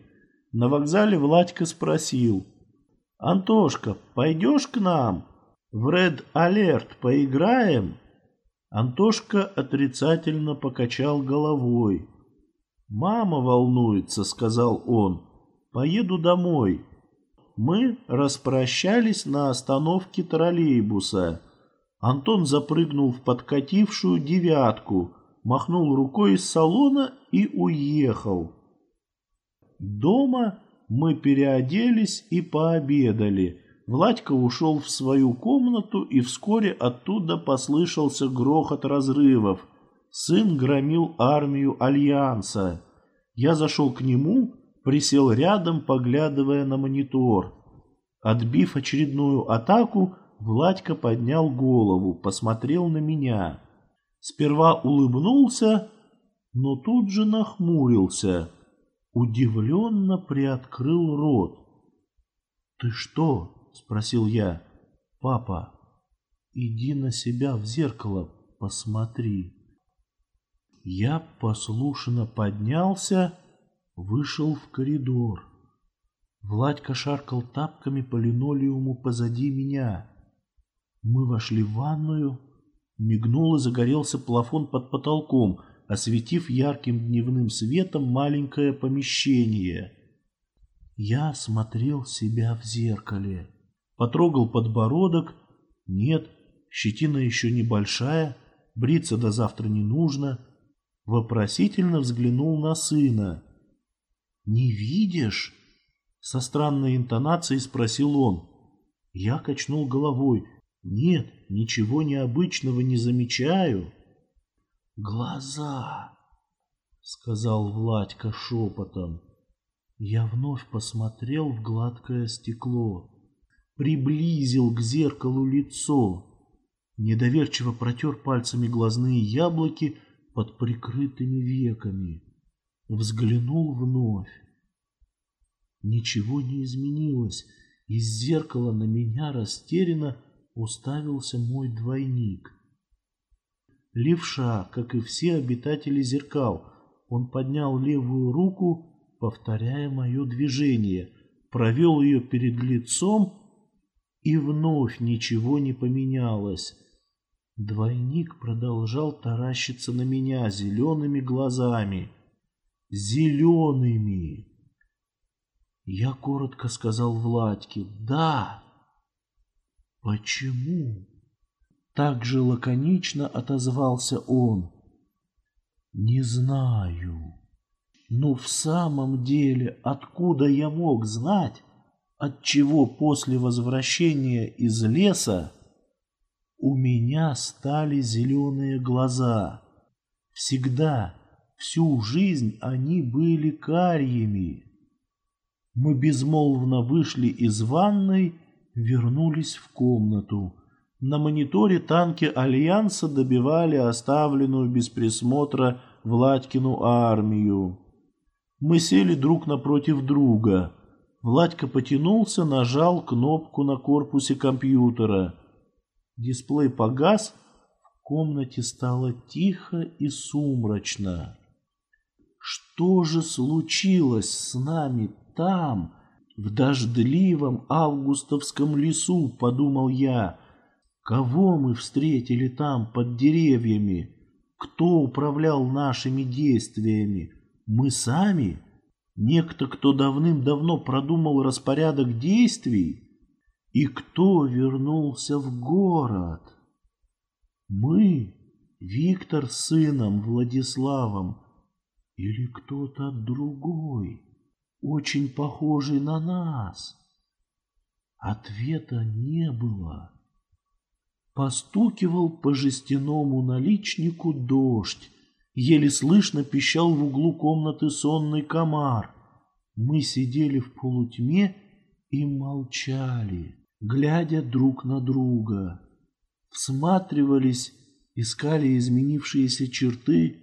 Speaker 1: На вокзале Владька спросил. «Антошка, пойдешь к нам? В Ред Алерт поиграем?» Антошка отрицательно покачал головой. «Мама волнуется», — сказал он. «Поеду домой». Мы распрощались на остановке троллейбуса. Антон запрыгнул в подкатившую девятку, махнул рукой из салона и уехал. Дома мы переоделись и пообедали. Владька ушел в свою комнату, и вскоре оттуда послышался грохот разрывов. Сын громил армию Альянса. Я зашел к нему присел рядом, поглядывая на монитор. Отбив очередную атаку, Владька поднял голову, посмотрел на меня. Сперва улыбнулся, но тут же нахмурился, удивленно приоткрыл рот. «Ты что?» — спросил я. «Папа, иди на себя в зеркало, посмотри». Я послушно поднялся вышел в коридор. Владька шаркал тапками по линолеуму позади меня. Мы вошли в ванную. Мигнул и загорелся плафон под потолком, осветив ярким дневным светом маленькое помещение. Я смотрел себя в зеркале. Потрогал подбородок. Нет, щетина еще небольшая, бриться до завтра не нужно. Вопросительно взглянул на сына. «Не видишь?» Со странной интонацией спросил он. Я качнул головой. «Нет, ничего необычного не замечаю». «Глаза!» — сказал Владька шепотом. Я вновь посмотрел в гладкое стекло, приблизил к зеркалу лицо, недоверчиво протер пальцами глазные яблоки под прикрытыми веками. Взглянул вновь. Ничего не изменилось. Из зеркала на меня растерянно уставился мой двойник. Левша, как и все обитатели зеркал, он поднял левую руку, повторяя мое движение, провел ее перед лицом, и вновь ничего не поменялось. Двойник продолжал таращиться на меня зелеными глазами зелеными. Я коротко сказал Владьке «Да». «Почему?» Так же лаконично отозвался он. «Не знаю. Но в самом деле, откуда я мог знать, отчего после возвращения из леса у меня стали зеленые глаза? Всегда Всю жизнь они были карьями. Мы безмолвно вышли из ванной, вернулись в комнату. На мониторе танки Альянса добивали оставленную без присмотра Владькину армию. Мы сели друг напротив друга. Владька потянулся, нажал кнопку на корпусе компьютера. Дисплей погас, в комнате стало тихо и сумрачно. Что же случилось с нами там, в дождливом августовском лесу, подумал я. Кого мы встретили там под деревьями? Кто управлял нашими действиями? Мы сами? Некто, кто давным-давно продумал распорядок действий? И кто вернулся в город? Мы, Виктор с сыном Владиславом, или кто-то другой, очень похожий на нас? Ответа не было. Постукивал по жестяному наличнику дождь. Еле слышно пищал в углу комнаты сонный комар. Мы сидели в полутьме и молчали, глядя друг на друга. Всматривались, искали изменившиеся черты.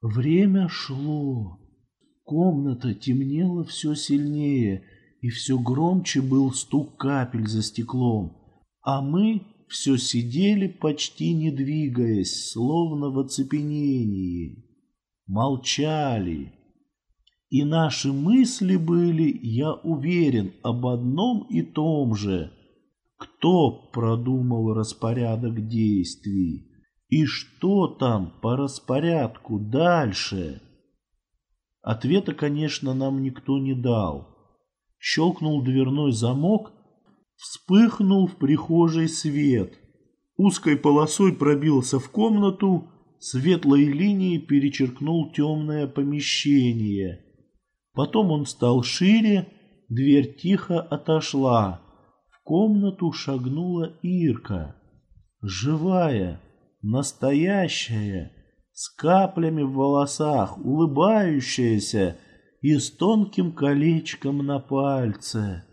Speaker 1: Время шло. Комната темнела все сильнее, и все громче был стук капель за стеклом. А мы все сидели, почти не двигаясь, словно в оцепенении. Молчали. И наши мысли были, я уверен, об одном и том же. Кто продумал распорядок действий? И что там по распорядку дальше? Ответа, конечно, нам никто не дал. Щелкнул дверной замок, Вспыхнул в прихожей свет. Узкой полосой пробился в комнату, светлой линией перечеркнул темное помещение. Потом он стал шире, дверь тихо отошла. В комнату шагнула Ирка. Живая, настоящая, с каплями в волосах, улыбающаяся и с тонким колечком на пальце.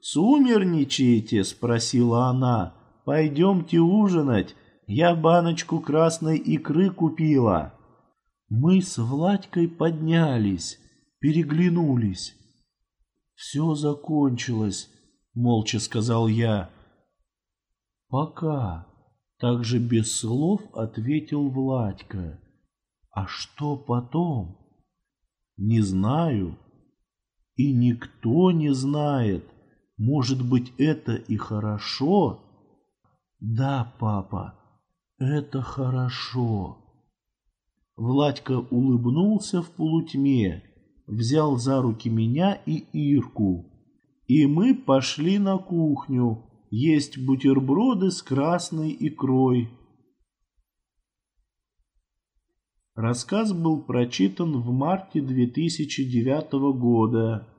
Speaker 1: «Сумерничаете?» — спросила она. «Пойдемте ужинать. Я баночку красной икры купила». Мы с Владькой поднялись, переглянулись. «Все закончилось», — молча сказал я. «Пока», — также без слов ответил Владька. «А что потом?» «Не знаю, и никто не знает». Может быть, это и хорошо? Да, папа, это хорошо. Владька улыбнулся в полутьме, взял за руки меня и Ирку. И мы пошли на кухню есть бутерброды с красной икрой. Рассказ был прочитан в марте 2009 года.